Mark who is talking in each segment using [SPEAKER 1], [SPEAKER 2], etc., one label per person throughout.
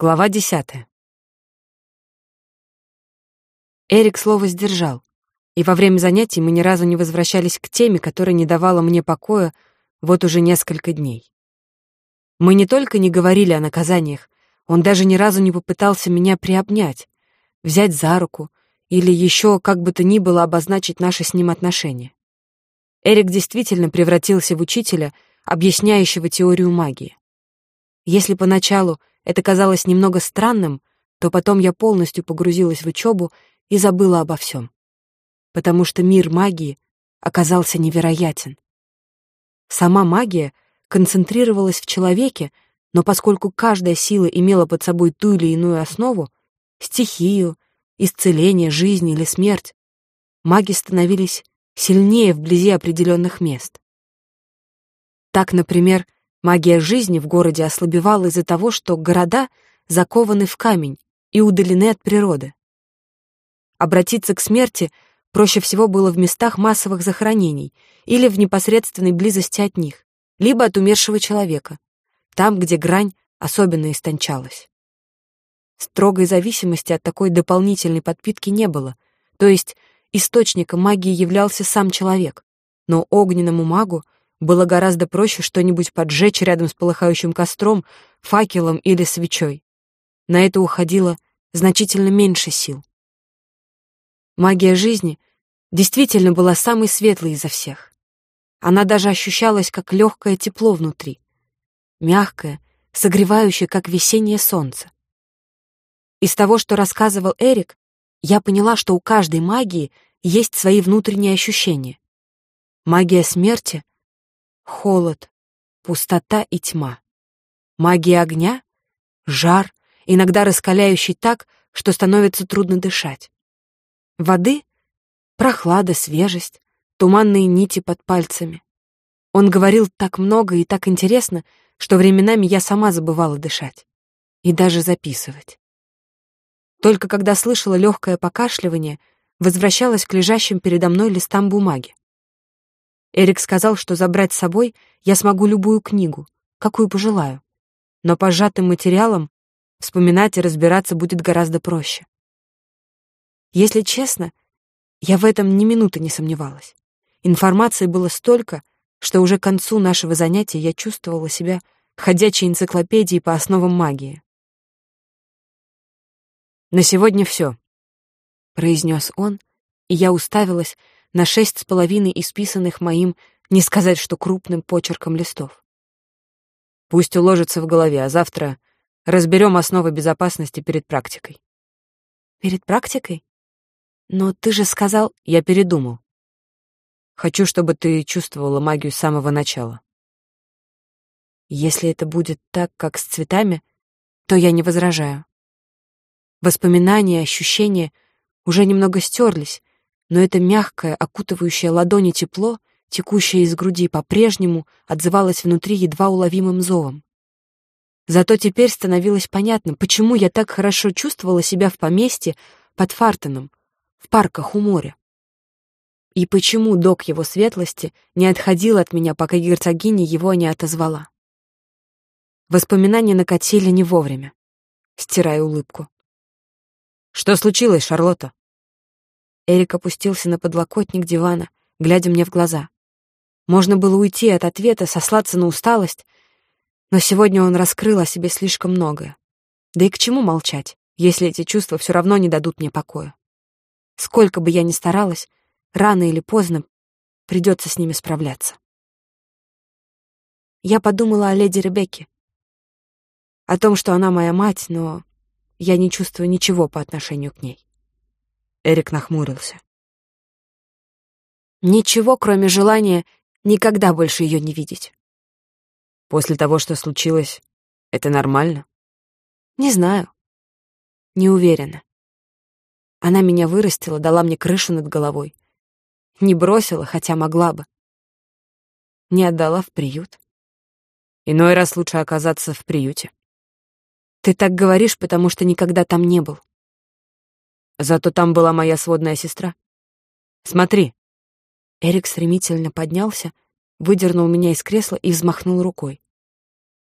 [SPEAKER 1] Глава десятая. Эрик слово сдержал, и во время занятий мы ни разу не возвращались к теме, которая не давала мне покоя вот уже несколько дней. Мы не только не говорили о наказаниях, он даже ни разу не попытался меня приобнять, взять за руку или еще как бы то ни было обозначить наши с ним отношения. Эрик действительно превратился в учителя, объясняющего теорию магии. Если поначалу это казалось немного странным, то потом я полностью погрузилась в учебу и забыла обо всем. Потому что мир магии оказался невероятен. Сама магия концентрировалась в человеке, но поскольку каждая сила имела под собой ту или иную основу, стихию, исцеление, жизнь или смерть, маги становились сильнее вблизи определенных мест. Так, например, Магия жизни в городе ослабевала из-за того, что города закованы в камень и удалены от природы. Обратиться к смерти проще всего было в местах массовых захоронений или в непосредственной близости от них, либо от умершего человека, там, где грань особенно истончалась. Строгой зависимости от такой дополнительной подпитки не было, то есть источником магии являлся сам человек, но огненному магу — было гораздо проще что-нибудь поджечь рядом с полыхающим костром, факелом или свечой. На это уходило значительно меньше сил. Магия жизни действительно была самой светлой изо всех. Она даже ощущалась как легкое тепло внутри, мягкое, согревающее, как весеннее солнце. Из того, что рассказывал Эрик, я поняла, что у каждой магии есть свои внутренние ощущения. Магия смерти холод, пустота и тьма. Магия огня — жар, иногда раскаляющий так, что становится трудно дышать. Воды — прохлада, свежесть, туманные нити под пальцами. Он говорил так много и так интересно, что временами я сама забывала дышать и даже записывать. Только когда слышала легкое покашливание, возвращалась к лежащим передо мной листам бумаги. Эрик сказал, что забрать с собой я смогу любую книгу, какую пожелаю. Но по сжатым материалам вспоминать и разбираться будет гораздо проще. Если честно, я в этом ни минуты не сомневалась. Информации было столько, что уже к концу нашего занятия я чувствовала себя ходячей энциклопедией по основам магии. «На сегодня все», — произнес он, и я уставилась на шесть с половиной исписанных моим, не сказать, что крупным почерком листов. Пусть уложится в голове, а завтра разберем основы безопасности перед практикой. Перед практикой? Но ты же сказал... Я передумал. Хочу, чтобы ты чувствовала магию с самого начала. Если это будет так, как с цветами, то я не возражаю. Воспоминания, ощущения уже немного стерлись, но это мягкое, окутывающее ладони тепло, текущее из груди, по-прежнему отзывалось внутри едва уловимым зовом. Зато теперь становилось понятно, почему я так хорошо чувствовала себя в поместье под Фартоном, в парках у моря. И почему док его светлости не отходил от меня, пока герцогиня его не отозвала. Воспоминания накатили не вовремя, стирая улыбку. «Что случилось, Шарлотта?» Эрик опустился на подлокотник дивана, глядя мне в глаза. Можно было уйти от ответа, сослаться на усталость, но сегодня он раскрыл о себе слишком многое. Да и к чему молчать, если эти чувства все равно не дадут мне покоя? Сколько бы я ни старалась, рано или поздно придется с ними справляться. Я подумала о леди Ребекке, о том, что она моя мать, но я не чувствую ничего по отношению к ней. Эрик нахмурился. Ничего, кроме желания никогда больше ее не видеть. После того, что случилось, это нормально? Не знаю. Не уверена. Она меня вырастила, дала мне крышу над головой. Не бросила, хотя могла бы. Не отдала в приют. Иной раз лучше оказаться в приюте. Ты так говоришь, потому что никогда там не был. Зато там была моя сводная сестра. Смотри. Эрик стремительно поднялся, выдернул меня из кресла и взмахнул рукой.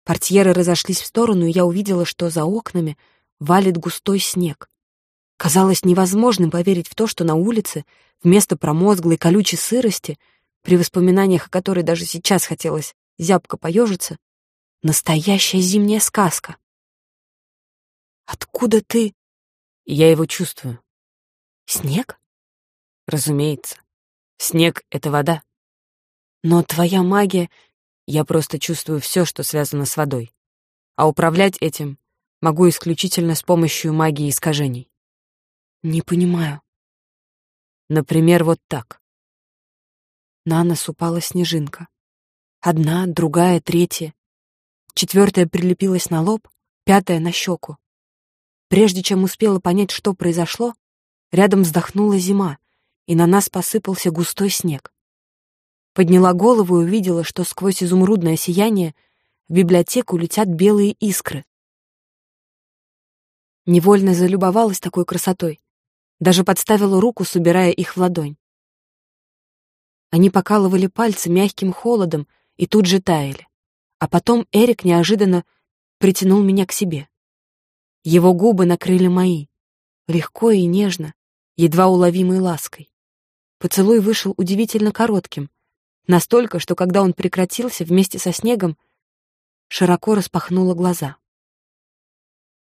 [SPEAKER 1] Портьеры разошлись в сторону, и я увидела, что за окнами валит густой снег. Казалось невозможным поверить в то, что на улице вместо промозглой колючей сырости, при воспоминаниях о которой даже сейчас хотелось зябко поежиться, настоящая зимняя сказка. «Откуда ты?»
[SPEAKER 2] Я его чувствую.
[SPEAKER 1] «Снег?»
[SPEAKER 2] Разумеется. Снег — это вода.
[SPEAKER 1] Но твоя магия...
[SPEAKER 2] Я просто чувствую все, что связано с водой. А управлять этим могу исключительно с помощью магии искажений.
[SPEAKER 1] Не понимаю.
[SPEAKER 2] Например, вот так.
[SPEAKER 1] На нас упала снежинка. Одна, другая, третья. Четвертая прилепилась на лоб, пятая — на щеку. Прежде чем успела понять, что произошло, рядом вздохнула зима, и на нас посыпался густой снег. Подняла голову и увидела, что сквозь изумрудное сияние в библиотеку летят белые искры. Невольно залюбовалась такой красотой, даже подставила руку, собирая их в ладонь. Они покалывали пальцы мягким холодом и тут же таяли. А потом Эрик неожиданно притянул меня к себе. Его губы накрыли мои, легко и нежно, едва уловимой лаской. Поцелуй вышел удивительно коротким, Настолько, что когда он прекратился вместе со снегом, широко распахнула глаза.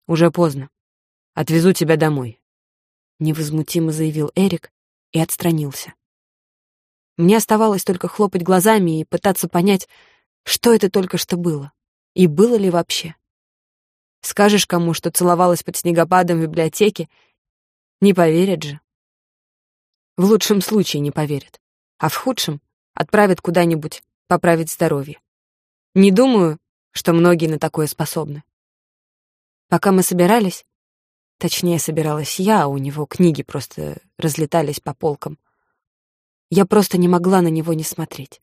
[SPEAKER 2] «Уже поздно. Отвезу тебя домой», —
[SPEAKER 1] невозмутимо заявил Эрик и отстранился. Мне оставалось только хлопать глазами и пытаться понять, что это только что было, и было ли вообще. Скажешь кому, что целовалась под снегопадом в библиотеке, не поверят же. В лучшем случае не поверят, а в худшем отправят куда-нибудь поправить здоровье. Не думаю, что многие на такое способны. Пока мы собирались, точнее, собиралась я, а у него книги просто разлетались по полкам, я просто не могла на него не смотреть.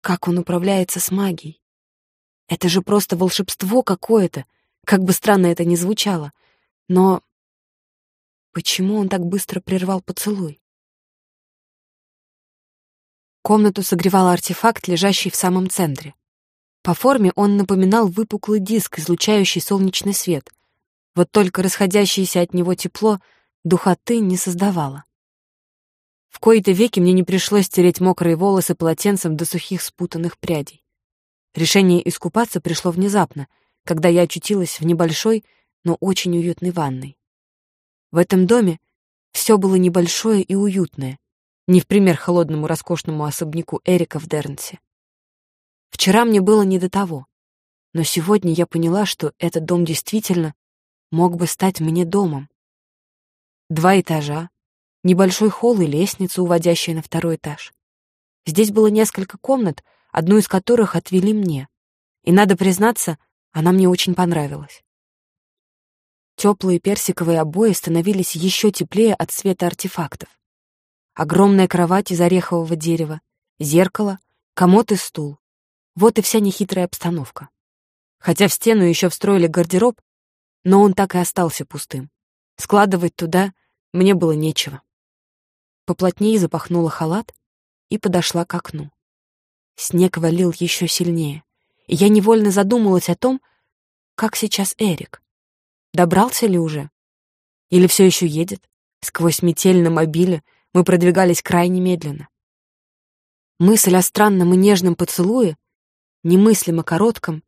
[SPEAKER 1] Как он управляется с магией? Это же просто волшебство какое-то, как бы странно это ни звучало. Но почему он так быстро прервал поцелуй? Комнату согревал артефакт, лежащий в самом центре. По форме он напоминал выпуклый диск, излучающий солнечный свет. Вот только расходящееся от него тепло духоты не создавало. В кои-то веки мне не пришлось стереть мокрые волосы полотенцем до сухих спутанных прядей. Решение искупаться пришло внезапно, когда я очутилась в небольшой, но очень уютной ванной. В этом доме все было небольшое и уютное, не в пример холодному роскошному особняку Эрика в Дернсе. Вчера мне было не до того, но сегодня я поняла, что этот дом действительно мог бы стать мне домом. Два этажа, небольшой холл и лестница, уводящая на второй этаж. Здесь было несколько комнат, одну из которых отвели мне. И, надо признаться, она мне очень понравилась. Теплые персиковые обои становились еще теплее от света артефактов огромная кровать из орехового дерева, зеркало, комод и стул. Вот и вся нехитрая обстановка. Хотя в стену еще встроили гардероб, но он так и остался пустым. Складывать туда мне было нечего. Поплотнее запахнула халат и подошла к окну. Снег валил еще сильнее, я невольно задумалась о том, как сейчас Эрик. Добрался ли уже? Или все еще едет? Сквозь метель на мобиле — мы продвигались крайне медленно. Мысль о странном и нежном поцелуе, немыслимо коротком,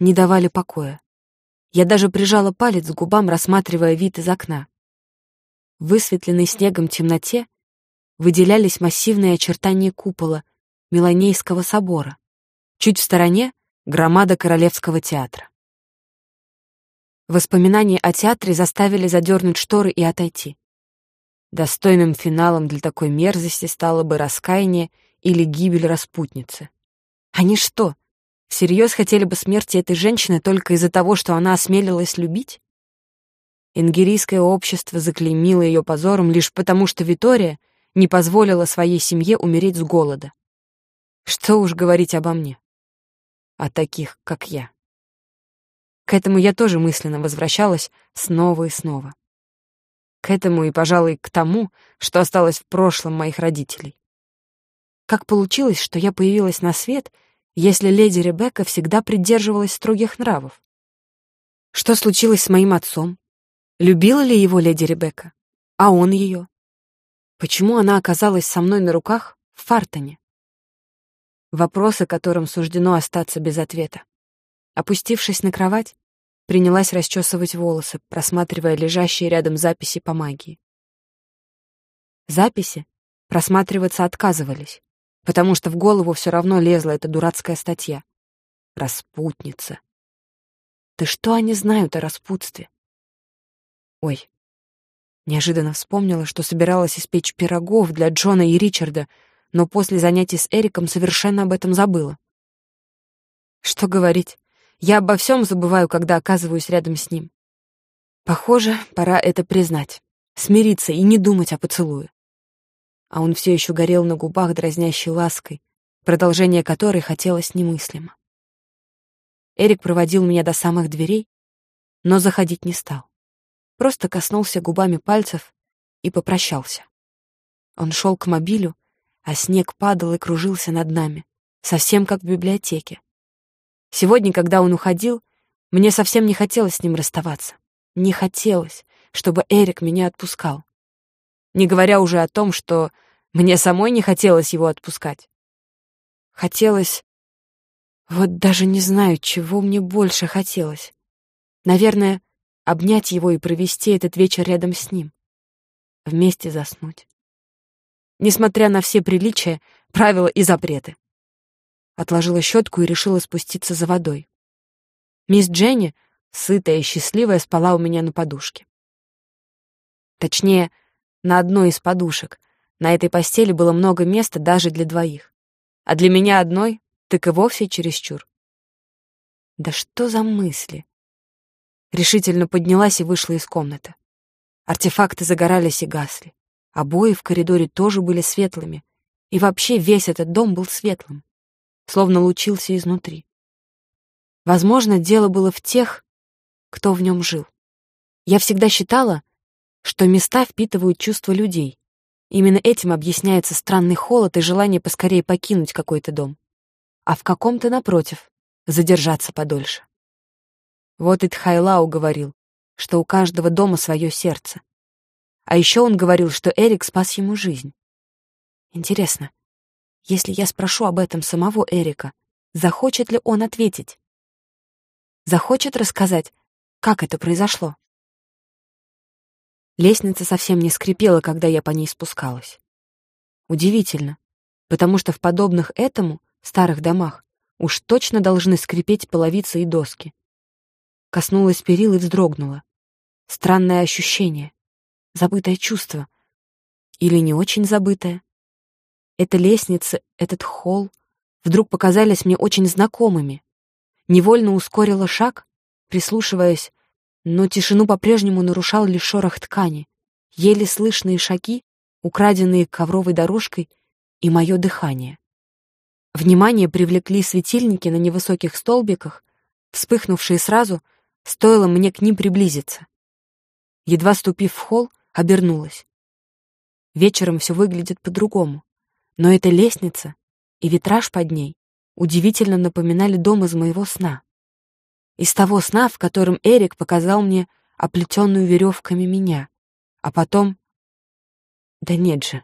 [SPEAKER 1] не давали покоя. Я даже прижала палец к губам, рассматривая вид из окна. В высветленной снегом темноте выделялись массивные очертания купола Меланейского собора. Чуть в стороне — громада Королевского театра. Воспоминания о театре заставили задернуть шторы и отойти. Достойным финалом для такой мерзости стало бы раскаяние или гибель распутницы. Они что, всерьез хотели бы смерти этой женщины только из-за того, что она осмелилась любить? Ингерийское общество заклеймило ее позором лишь потому, что Витория не позволила своей семье умереть с голода. Что уж говорить обо мне. О таких, как я. К этому я тоже мысленно возвращалась снова и снова. К этому и, пожалуй, к тому, что осталось в прошлом моих родителей. Как получилось, что я появилась на свет, если леди Ребекка всегда придерживалась строгих нравов? Что случилось с моим отцом? Любила ли его леди Ребекка? А он ее? Почему она оказалась со мной на руках в Фартоне? Вопросы, которым суждено остаться без ответа. Опустившись на кровать, принялась расчесывать волосы, просматривая лежащие рядом записи по магии. Записи просматриваться отказывались, потому что в голову все равно лезла эта дурацкая статья. Распутница. Да что они знают о распутстве? Ой, неожиданно вспомнила, что собиралась испечь пирогов для Джона и Ричарда, но после занятий с Эриком совершенно об этом забыла. Что говорить, я обо всем забываю, когда оказываюсь рядом с ним. Похоже, пора это признать, смириться и не думать о поцелуе а он все еще горел на губах дразнящей лаской, продолжение которой хотелось немыслимо. Эрик проводил меня до самых дверей, но заходить не стал. Просто коснулся губами пальцев и попрощался. Он шел к мобилю, а снег падал и кружился над нами, совсем как в библиотеке. Сегодня, когда он уходил, мне совсем не хотелось с ним расставаться. Не хотелось, чтобы Эрик меня отпускал. Не говоря уже о том, что мне самой не хотелось его отпускать. Хотелось... Вот даже не знаю, чего мне больше хотелось. Наверное, обнять его и провести этот вечер рядом с ним. Вместе заснуть. Несмотря на все приличия, правила и запреты. Отложила щетку и решила спуститься за водой. Мисс Дженни, сытая и счастливая, спала у меня на подушке. Точнее, на одной из подушек, на этой постели было много места даже для двоих. А для меня одной так и вовсе чересчур. Да что за мысли? Решительно поднялась и вышла из комнаты. Артефакты загорались и гасли. Обои в коридоре тоже были светлыми. И вообще весь этот дом был светлым. Словно лучился изнутри. Возможно, дело было в тех, кто в нем жил. Я всегда считала, что места впитывают чувства людей, Именно этим объясняется странный холод и желание поскорее покинуть какой-то дом. А в каком-то, напротив, задержаться подольше. Вот и Тхайлау говорил, что у каждого дома свое сердце. А еще он говорил, что Эрик спас ему жизнь. Интересно, если я спрошу об этом самого Эрика, захочет ли он ответить? Захочет рассказать, как это произошло? Лестница совсем не скрипела, когда я по ней спускалась. Удивительно, потому что в подобных этому старых домах уж точно должны скрипеть половицы и доски. Коснулась перил и вздрогнула. Странное ощущение, забытое чувство. Или не очень забытое. Эта лестница, этот холл вдруг показались мне очень знакомыми. Невольно ускорила шаг, прислушиваясь но тишину по-прежнему нарушал лишь шорох ткани, еле слышные шаги, украденные ковровой дорожкой, и мое дыхание. Внимание привлекли светильники на невысоких столбиках, вспыхнувшие сразу, стоило мне к ним приблизиться. Едва ступив в холл, обернулась. Вечером все выглядит по-другому, но эта лестница и витраж под ней удивительно напоминали дом из моего сна из того сна, в котором Эрик показал мне оплетенную веревками меня. А потом... Да нет же,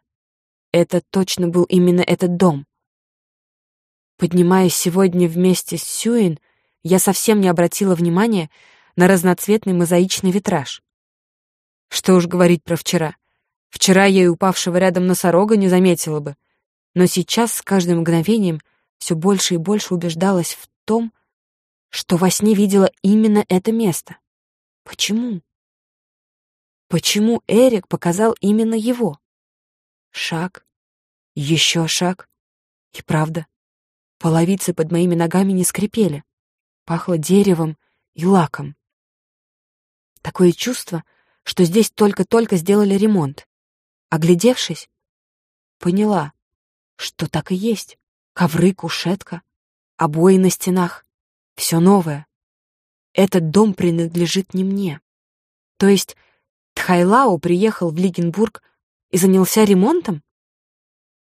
[SPEAKER 1] это точно был именно этот дом. Поднимаясь сегодня вместе с Сюин, я совсем не обратила внимания на разноцветный мозаичный витраж. Что уж говорить про вчера. Вчера я и упавшего рядом носорога не заметила бы, но сейчас с каждым мгновением все больше и больше убеждалась в том, что во сне видела именно это место. Почему? Почему Эрик показал именно его? Шаг, еще шаг. И правда, половицы под моими ногами не скрипели. Пахло деревом и лаком. Такое чувство, что здесь только-только сделали ремонт. Оглядевшись, поняла, что так и есть. Ковры, кушетка, обои на стенах. Все новое. Этот дом принадлежит не мне. То есть Тхайлао приехал в Лигенбург и занялся ремонтом?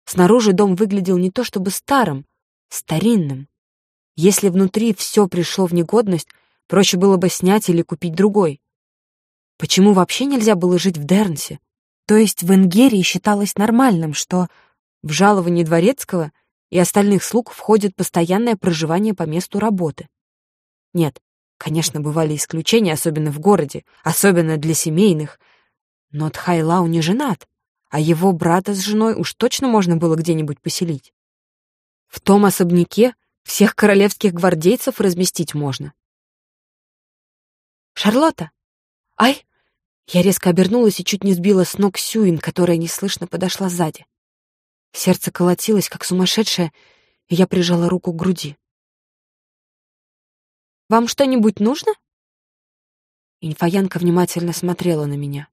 [SPEAKER 1] Снаружи дом выглядел не то чтобы старым, старинным, Если внутри все пришло в негодность, проще было бы снять или купить другой. Почему вообще нельзя было жить в Дернсе? То есть в Энгерии считалось нормальным, что в жаловании дворецкого и остальных слуг входит постоянное проживание по месту работы. Нет, конечно, бывали исключения, особенно в городе, особенно для семейных. Но Тхайлау не женат, а его брата с женой уж точно можно было где-нибудь поселить. В том особняке всех королевских гвардейцев разместить можно. «Шарлотта! Ай!» Я резко обернулась и чуть не сбила с ног Сюин, которая неслышно подошла сзади. Сердце колотилось, как сумасшедшее, и я прижала руку к груди. «Вам что-нибудь нужно?» Инфоянка внимательно смотрела на меня.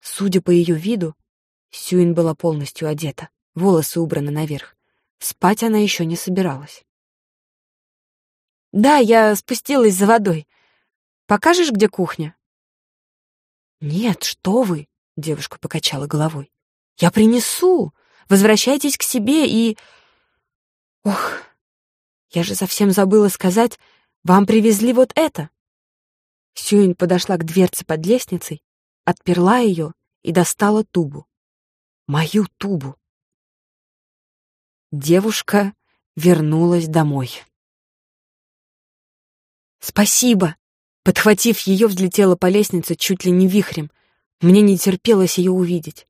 [SPEAKER 1] Судя по ее виду, Сюин была полностью одета, волосы убраны наверх. Спать она еще не собиралась. «Да, я спустилась за водой. Покажешь, где кухня?» «Нет, что вы!» — девушка покачала головой. «Я принесу! Возвращайтесь к себе и...» «Ох, я же совсем забыла сказать, вам привезли вот это!» Сюин подошла к дверце под лестницей, отперла ее и достала тубу. Мою тубу. Девушка вернулась домой. «Спасибо!» Подхватив ее, взлетела по лестнице чуть ли не вихрем. Мне не терпелось ее увидеть.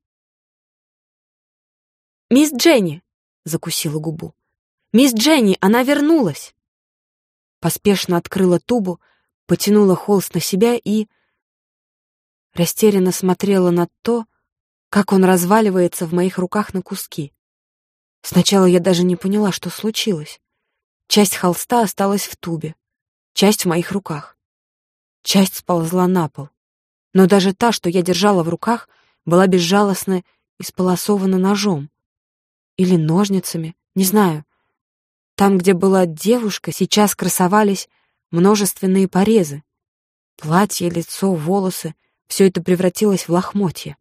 [SPEAKER 1] «Мисс Дженни!» — закусила губу. «Мисс Дженни, она вернулась!» Поспешно открыла тубу, потянула холст на себя и... Растерянно смотрела на то, как он разваливается в моих руках на куски. Сначала я даже не поняла, что случилось. Часть холста осталась в тубе, часть в моих руках. Часть сползла на пол. Но даже та, что я держала в руках, была безжалостно исполосована ножом. Или ножницами, не знаю. Там, где была девушка, сейчас красовались множественные порезы. Платье, лицо, волосы — все это превратилось в лохмотья.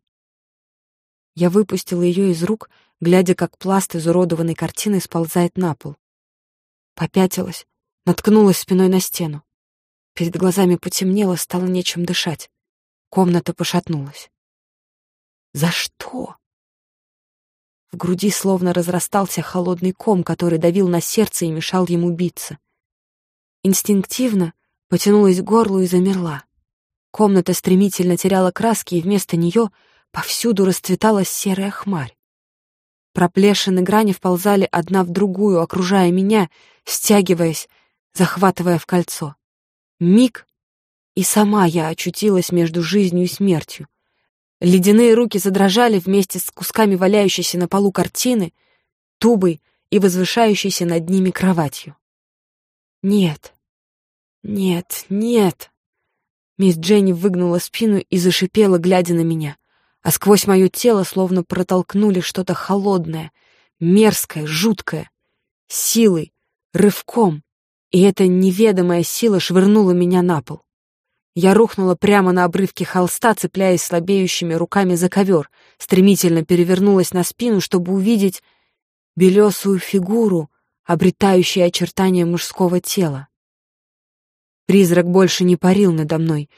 [SPEAKER 1] Я выпустила ее из рук, глядя, как пласт изуродованной картины сползает на пол. Попятилась, наткнулась спиной на стену. Перед глазами потемнело, стало нечем дышать. Комната пошатнулась. «За что?» В груди словно разрастался холодный ком, который давил на сердце и мешал ему биться. Инстинктивно потянулась к горлу и замерла. Комната стремительно теряла краски, и вместо нее повсюду расцветала серая хмарь. Проплешины грани вползали одна в другую, окружая меня, стягиваясь, захватывая в кольцо. Миг, и сама я очутилась между жизнью и смертью. Ледяные руки задрожали вместе с кусками валяющейся на полу картины, тубой и возвышающейся над ними кроватью. «Нет, нет, нет!» Мисс Дженни выгнула спину и зашипела, глядя на меня, а сквозь мое тело словно протолкнули что-то холодное, мерзкое, жуткое, силой, рывком, и эта неведомая сила швырнула меня на пол. Я рухнула прямо на обрывке холста, цепляясь слабеющими руками за ковер, стремительно перевернулась на спину, чтобы увидеть белесую фигуру, обретающую очертания мужского тела. Призрак больше не парил надо мной,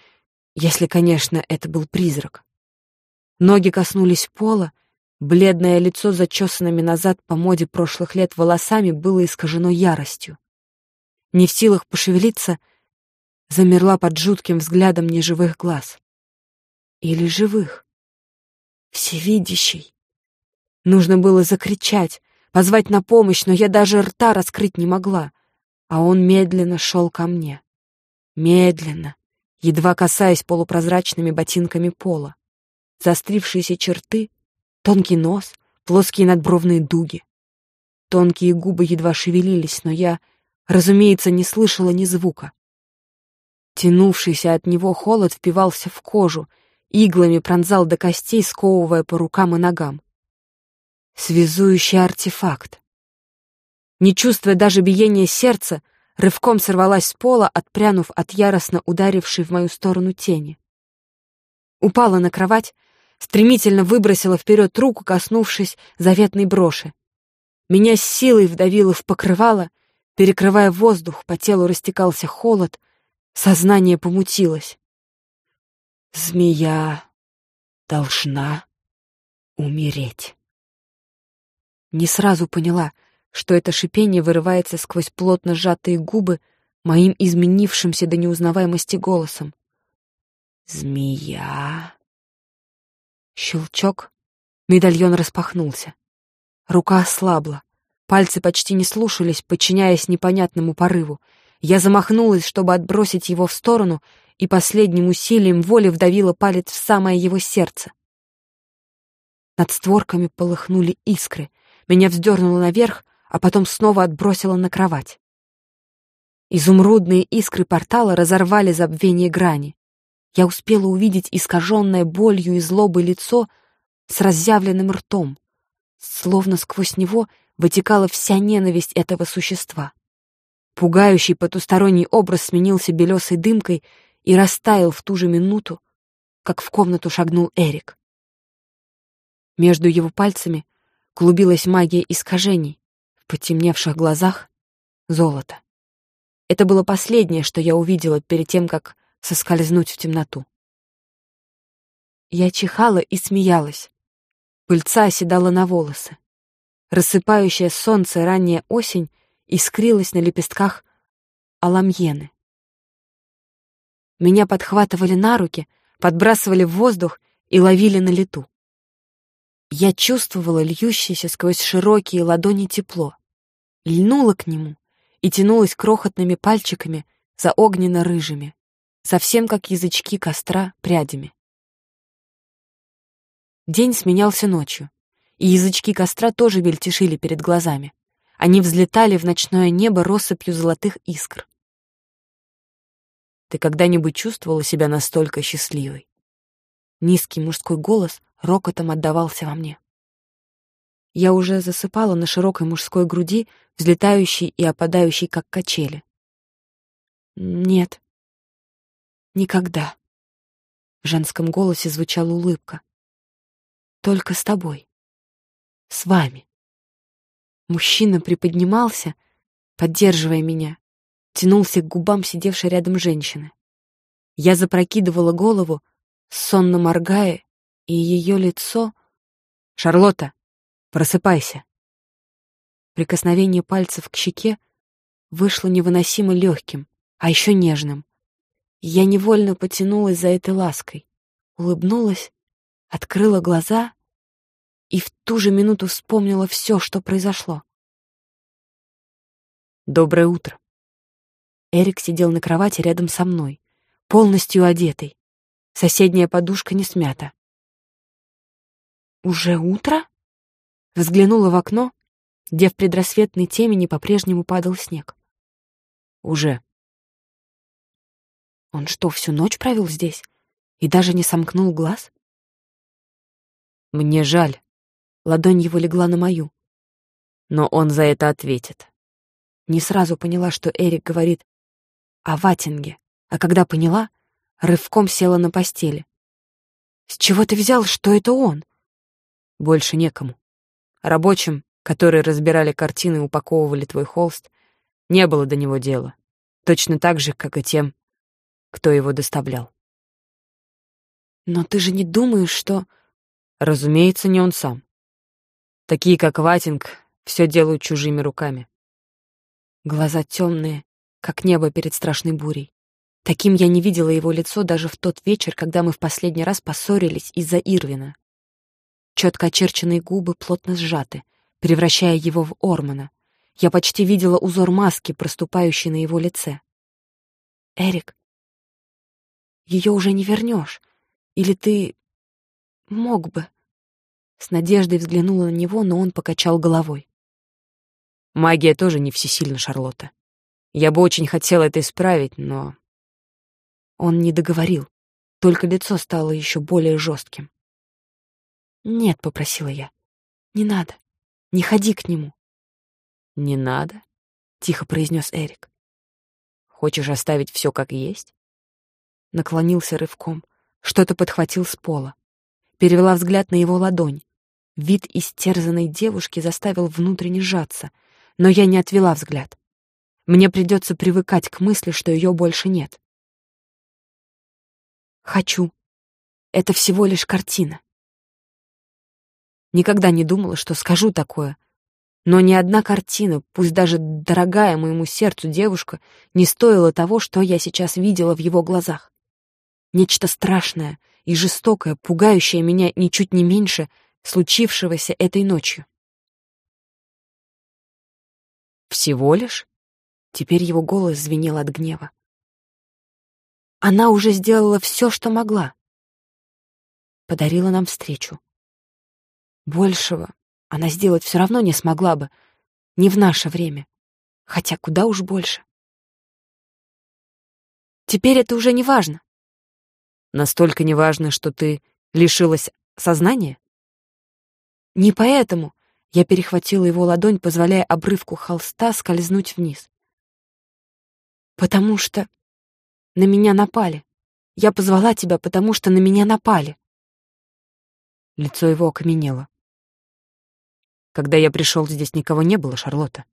[SPEAKER 1] если, конечно, это был призрак. Ноги коснулись пола, бледное лицо зачесанными назад по моде прошлых лет волосами было искажено яростью. Не в силах пошевелиться — замерла под жутким взглядом неживых глаз. Или живых. Всевидящий. Нужно было закричать, позвать на помощь, но я даже рта раскрыть не могла, а он медленно шел ко мне. Медленно, едва касаясь полупрозрачными ботинками пола. Заострившиеся черты, тонкий нос, плоские надбровные дуги. Тонкие губы едва шевелились, но я, разумеется, не слышала ни звука. Тянувшийся от него холод впивался в кожу, иглами пронзал до костей, сковывая по рукам и ногам. Связующий артефакт. Не чувствуя даже биения сердца, рывком сорвалась с пола, отпрянув от яростно ударившей в мою сторону тени. Упала на кровать, стремительно выбросила вперед руку, коснувшись заветной броши. Меня с силой вдавило в покрывало, Перекрывая воздух, по телу растекался холод, сознание помутилось. Змея должна умереть. Не сразу поняла, что это шипение вырывается сквозь плотно сжатые губы моим изменившимся до неузнаваемости голосом. «Змея!» Щелчок, медальон распахнулся. Рука ослабла, пальцы почти не слушались, подчиняясь непонятному порыву. Я замахнулась, чтобы отбросить его в сторону, и последним усилием воли вдавила палец в самое его сердце. Над створками полыхнули искры. Меня вздернуло наверх, а потом снова отбросило на кровать. Изумрудные искры портала разорвали забвение грани. Я успела увидеть искаженное болью и злобой лицо с разъявленным ртом. Словно сквозь него вытекала вся ненависть этого существа. Пугающий потусторонний образ сменился белесой дымкой и растаял в ту же минуту, как в комнату шагнул Эрик. Между его пальцами клубилась магия искажений, в потемневших глазах — золото. Это было последнее, что я увидела перед тем, как соскользнуть в темноту. Я чихала и смеялась. Пыльца оседала на волосы. Рассыпающее солнце ранняя осень искрилась на лепестках аламьены. Меня подхватывали на руки, подбрасывали в воздух и ловили на лету. Я чувствовала льющееся сквозь широкие ладони тепло, льнула к нему и тянулась крохотными пальчиками за огненно-рыжими, совсем как язычки костра прядями. День сменялся ночью, и язычки костра тоже мельтешили перед глазами. Они взлетали в ночное небо россыпью золотых искр. Ты когда-нибудь чувствовала себя настолько счастливой? Низкий мужской голос рокотом отдавался во мне. Я уже засыпала на широкой мужской груди, взлетающей и опадающей, как качели. Нет. Никогда. В женском голосе звучала улыбка. Только с тобой. С вами. Мужчина приподнимался, поддерживая меня, тянулся к губам сидевшей рядом женщины. Я запрокидывала голову, сонно моргая, и ее лицо... «Шарлотта, просыпайся!» Прикосновение пальцев к щеке вышло невыносимо легким, а еще нежным. Я невольно потянулась за этой лаской, улыбнулась, открыла глаза и в ту же минуту вспомнила все, что произошло. «Доброе утро!» Эрик сидел на кровати рядом со мной, полностью одетый. Соседняя подушка не смята. «Уже утро?» Взглянула в окно, где в предрассветной темени по-прежнему падал снег. «Уже». Он что, всю ночь провел здесь? И даже не сомкнул глаз? Мне жаль. Ладонь его легла на мою. Но он за это ответит. Не сразу поняла, что Эрик говорит о Ватинге, а когда поняла, рывком села на постели. «С чего ты взял, что это он?» «Больше некому. Рабочим, которые разбирали картины и упаковывали твой холст, не было до него дела. Точно так же, как и тем, кто его доставлял. «Но ты же не думаешь, что...» «Разумеется, не он сам. Такие, как Ватинг, все делают чужими руками. Глаза темные, как небо перед страшной бурей. Таким я не видела его лицо даже в тот вечер, когда мы в последний раз поссорились из-за Ирвина. Четко очерченные губы плотно сжаты, превращая его в Ормана. Я почти видела узор маски, проступающий на его лице. «Эрик, ее уже не вернешь. Или ты... мог бы...» С надеждой взглянула на него, но он покачал головой. «Магия тоже не всесильна, Шарлотта. Я бы очень хотел это исправить, но он не договорил, только лицо стало еще более жестким. «Нет», — попросила я, — «не надо, не ходи к нему». «Не надо», — тихо произнес Эрик. «Хочешь оставить все как есть?» Наклонился рывком, что-то подхватил с пола. Перевела взгляд на его ладонь. Вид истерзанной девушки заставил внутренне сжаться, но я не отвела взгляд. мне придется привыкать к мысли, что ее больше нет. Хочу. Это всего лишь картина. Никогда не думала, что скажу такое, но ни одна картина, пусть даже дорогая моему сердцу девушка, не стоила того, что я сейчас видела в его глазах. Нечто страшное и жестокое, пугающее меня ничуть не меньше случившегося этой ночью. «Всего лишь?» Теперь его голос звенел от гнева. Она уже сделала все, что могла. Подарила нам встречу. Большего она сделать все равно не смогла бы, не в наше время. Хотя куда уж больше. Теперь это уже не важно. Настолько не важно, что ты лишилась сознания? Не поэтому я перехватила его ладонь, позволяя обрывку холста скользнуть вниз. Потому что на меня напали. Я позвала тебя, потому что на меня напали. Лицо его окаменело. Когда я пришел, здесь никого не было, Шарлотта.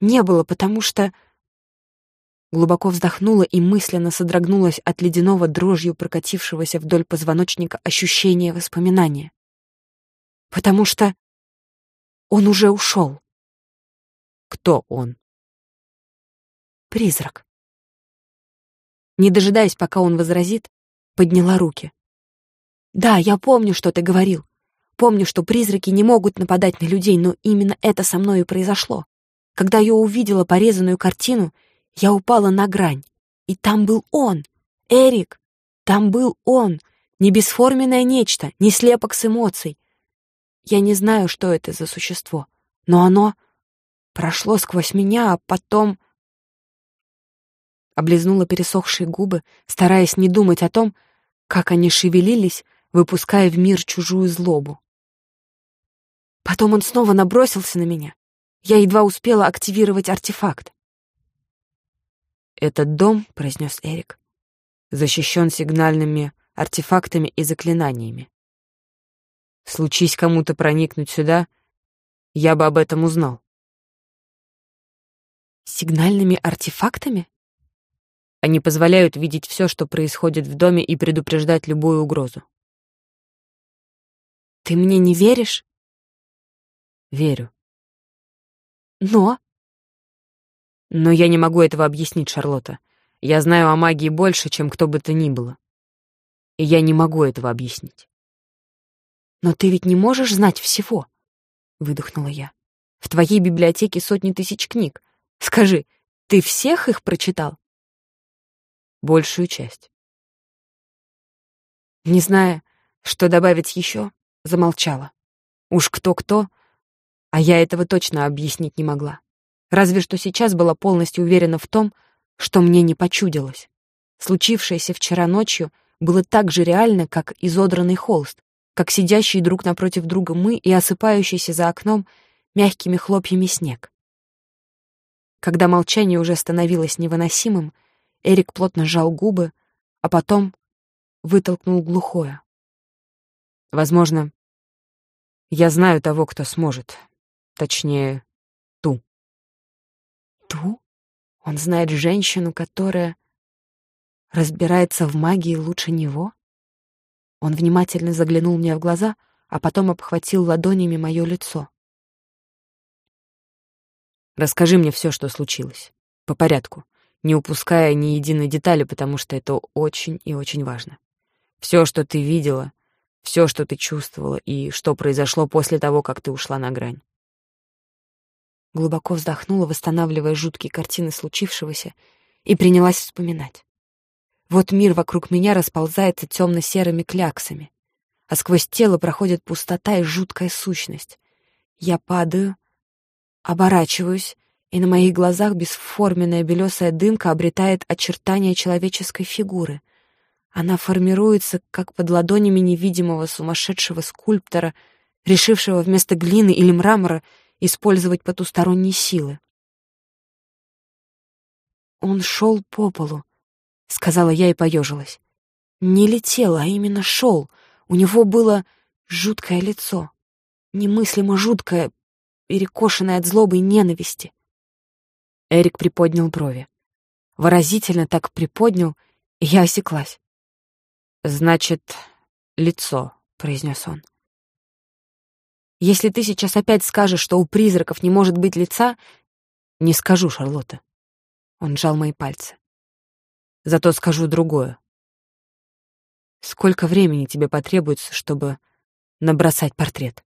[SPEAKER 1] Не было, потому что... Глубоко вздохнула и мысленно содрогнулась от ледяного дрожью прокатившегося вдоль позвоночника ощущения воспоминания. Потому что он уже ушел. Кто он? Призрак. Не дожидаясь, пока он возразит, подняла руки. «Да, я помню, что ты говорил. Помню, что призраки не могут нападать на людей, но именно это со мной и произошло. Когда я увидела порезанную картину, я упала на грань. И там был он, Эрик. Там был он, не бесформенное нечто, не слепок с эмоций. Я не знаю, что это за существо, но оно прошло сквозь меня, а потом... Облизнула пересохшие губы, стараясь не думать о том, как они шевелились, выпуская в мир чужую злобу. Потом он снова набросился на меня. Я едва успела активировать артефакт. «Этот дом», — произнес Эрик, — «защищен сигнальными артефактами и заклинаниями. Случись кому-то проникнуть сюда, я бы об этом узнал». «Сигнальными артефактами?» Они позволяют видеть все, что происходит в доме, и предупреждать любую угрозу. «Ты мне не веришь?» Верю. Но? Но я не могу этого объяснить, Шарлотта. Я знаю о магии больше, чем кто бы то ни было. И я не могу этого объяснить. Но ты ведь не можешь знать всего, выдохнула я. В твоей библиотеке сотни тысяч книг. Скажи, ты всех их прочитал? Большую часть. Не зная, что добавить еще, замолчала. Уж кто-кто, а я этого точно объяснить не могла. Разве что сейчас была полностью уверена в том, что мне не почудилось. Случившееся вчера ночью было так же реально, как изодранный холст, как сидящие друг напротив друга мы и осыпающийся за окном мягкими хлопьями снег. Когда молчание уже становилось невыносимым, Эрик плотно сжал губы, а потом вытолкнул глухое. «Возможно, я знаю того, кто сможет, Точнее. Ту? Он знает женщину, которая разбирается в магии лучше него? Он внимательно заглянул мне в глаза, а потом обхватил ладонями мое лицо. Расскажи мне все, что случилось. По порядку, не упуская ни единой детали, потому что это очень и очень важно. Все, что ты видела, все, что ты чувствовала и что произошло после того, как ты ушла на грань. Глубоко вздохнула, восстанавливая жуткие картины случившегося, и принялась вспоминать. Вот мир вокруг меня расползается темно-серыми кляксами, а сквозь тело проходит пустота и жуткая сущность. Я падаю, оборачиваюсь, и на моих глазах бесформенная белесая дымка обретает очертания человеческой фигуры. Она формируется, как под ладонями невидимого сумасшедшего скульптора, решившего вместо глины или мрамора использовать потусторонние силы. «Он шел по полу», — сказала я и поежилась. Не летел, а именно шел. У него было жуткое лицо. Немыслимо жуткое, перекошенное от злобы и ненависти. Эрик приподнял брови. Выразительно так приподнял, и я осеклась. «Значит, лицо», — произнес он. «Если ты сейчас опять скажешь, что у призраков не может быть лица...» «Не скажу, Шарлотта». Он сжал мои пальцы. «Зато скажу другое. Сколько времени тебе потребуется, чтобы набросать портрет?»